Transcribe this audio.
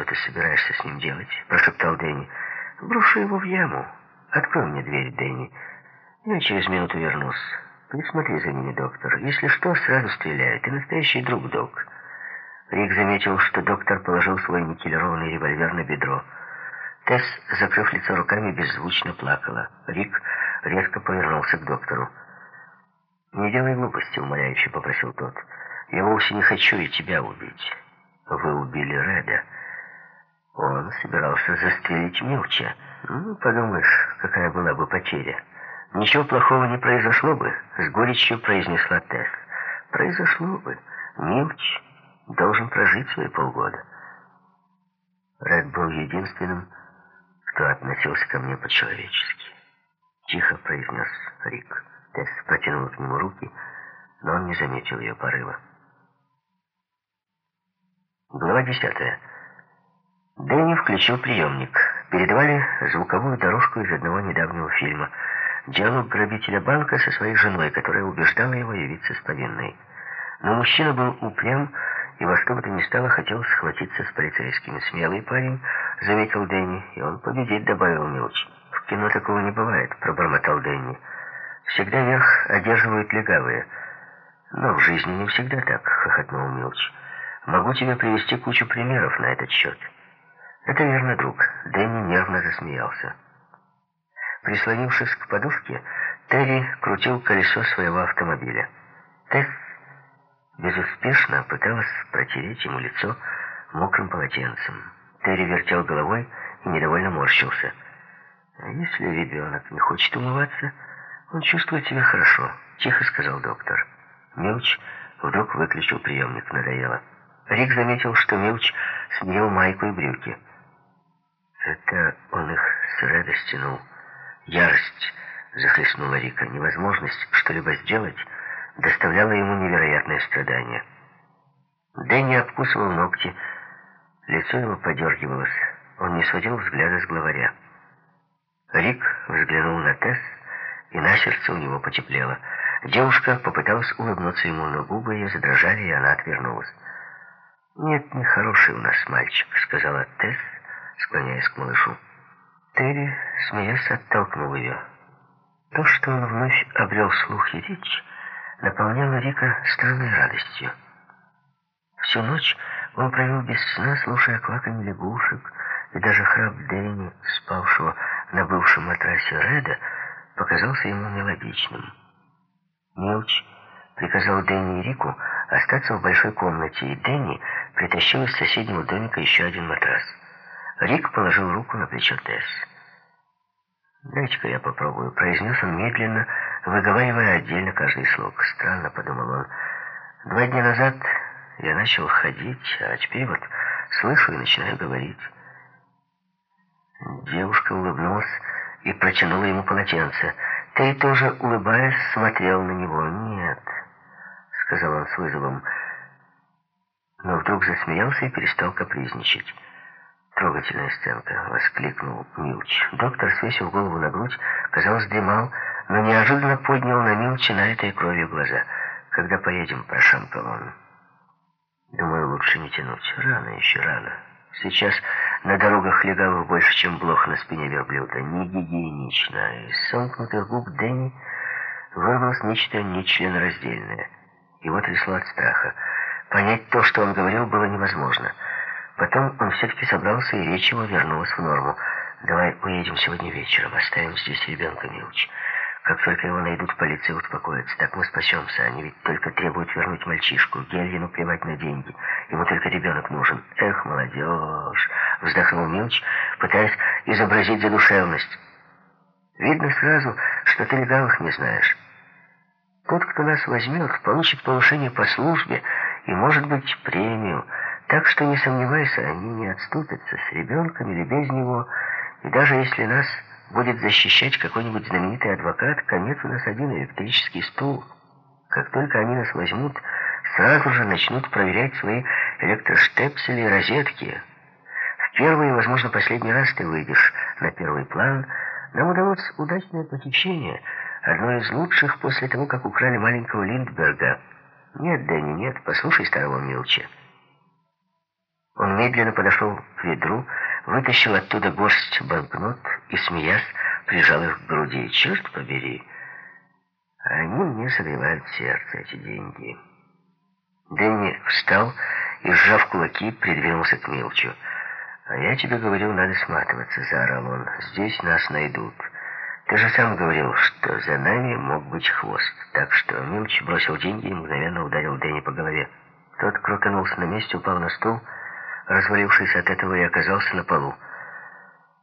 что ты собираешься с ним делать?» — прошептал Дэнни. «Брошу его в яму. Открой мне дверь, Дэнни. Я через минуту вернусь. Присмотри за ними, доктор. Если что, сразу стреляй. Ты настоящий друг, док». Рик заметил, что доктор положил свой никелированный револьвер на бедро. Тесс, закрыв лицо руками, беззвучно плакала. Рик резко повернулся к доктору. «Не делай глупости», — умоляюще попросил тот. «Я вовсе не хочу и тебя убить. Вы убили Реда. Собирался застрелить Милча. Ну, подумаешь, какая была бы потеря. Ничего плохого не произошло бы», — с горечью произнесла Тесс. «Произошло бы. Милч должен прожить свои полгода». Ред был единственным, кто относился ко мне по-человечески. Тихо произнес Рик. Тесс протянула к нему руки, но он не заметил ее порыва. Глава десятая. Дэнни включил приемник. Передавали звуковую дорожку из одного недавнего фильма. Диалог грабителя банка со своей женой, которая убеждала его явиться с повинной. Но мужчина был упрям и во что бы то ни стало хотел схватиться с полицейскими. «Смелый парень», — заметил Дэнни, — «и он победит», — добавил Милч. «В кино такого не бывает», — пробормотал Дэнни. Всегда верх одерживают легавые. Но в жизни не всегда так, хохотнул Милч. Могу тебе привести кучу примеров на этот счет. Это верно, друг. Дэнни нервно засмеялся. Прислонившись к подушке, Терри крутил колесо своего автомобиля. Тесс безуспешно пыталась протереть ему лицо мокрым полотенцем. Терри вертел головой и недовольно морщился. А если ребенок не хочет умываться, «Он чувствует себя хорошо», — тихо сказал доктор. Милч вдруг выключил приемник, надоело. Рик заметил, что Милч сменил майку и брюки. Это он их с Реда стянул. Ярость захлестнула Рика. Невозможность что-либо сделать доставляла ему невероятное страдание. Дэнни обкусывал ногти, лицо его подергивалось. Он не сводил взгляда с главаря. Рик взглянул на Тесс, и на сердце у него потеплело. Девушка попыталась улыбнуться ему, но губы ее задрожали, и она отвернулась. «Нет, не хороший у нас мальчик», — сказала Тесс, склоняясь к малышу. Терри, смеясь, оттолкнул ее. То, что он вновь обрел слух и речь, наполняло Рика странной радостью. Всю ночь он провел без сна, слушая кваканье лягушек, и даже храп Дэнни, спавшего на бывшем матрасе Реда, показался ему мелодичным. Милч приказал Дэнни и Рику остаться в большой комнате, и Дэнни притащил из соседнего домика еще один матрас. Рик положил руку на плечо Тесс. «Дайте-ка я попробую», — произнес он медленно, выговаривая отдельно каждый слог. «Странно», — подумал он. «Два дня назад я начал ходить, а теперь вот слышу и начинаю говорить». Девушка улыбнулась и протянула ему полотенце. Ты тоже, улыбаясь, смотрел на него. «Нет», — сказал он с вызовом, но вдруг засмеялся и перестал капризничать. «Трогательная сценка!» — воскликнул Милч. Доктор, свесив голову на грудь, казалось, дремал, но неожиданно поднял на Милча налитые кровью глаза. «Когда поедем?» — прошамкал он. «Думаю, лучше не тянуть. Рано еще, рано. Сейчас на дорогах легавых больше, чем блох на спине верблюда. Не гигиенично. Из сомкнутых губ Дэнни вырвалось нечто нечленораздельное. Его трясло от страха. Понять то, что он говорил, было невозможно. Потом он все-таки собрался, и речь его вернулась в норму. «Давай уедем сегодня вечером, оставим здесь ребенка, Милч». Как только его найдут, полиция успокоится. Так мы спасемся. Они ведь только требуют вернуть мальчишку. Гельвину плевать на деньги. Ему только ребенок нужен. Эх, молодежь!» Вздохнул Милч, пытаясь изобразить задушевность. «Видно сразу, что ты легавых не знаешь. Тот, кто нас возьмет, получит повышение по службе и, может быть, премию. Так что не сомневайся, они не отступятся с ребенком или без него. И даже если нас будет защищать какой-нибудь знаменитый адвокат, конец у нас один электрический стул. Как только они нас возьмут, сразу же начнут проверять свои электроштепсели и розетки. В первый и, возможно, последний раз ты выйдешь на первый план. Нам удалось удачное похищение, одно из лучших после того, как украли маленького Линдберга. Нет, Дэнни, нет, послушай старого Милча. Он медленно подошел к ведру, вытащил оттуда горсть банкнот и, смеясь, прижал их к груди. «Черт побери! Они мне согревают сердце, эти деньги». Дэнни встал и, сжав кулаки, придвинулся к Милчу. «А я тебе говорю, надо сматываться», — заорал он. «Здесь нас найдут. Ты же сам говорил, что за нами мог быть хвост. Так что Милч бросил деньги и мгновенно ударил Дэнни по голове. Тот крутанулся на месте, упал на стул, развалившись от этого и оказался на полу.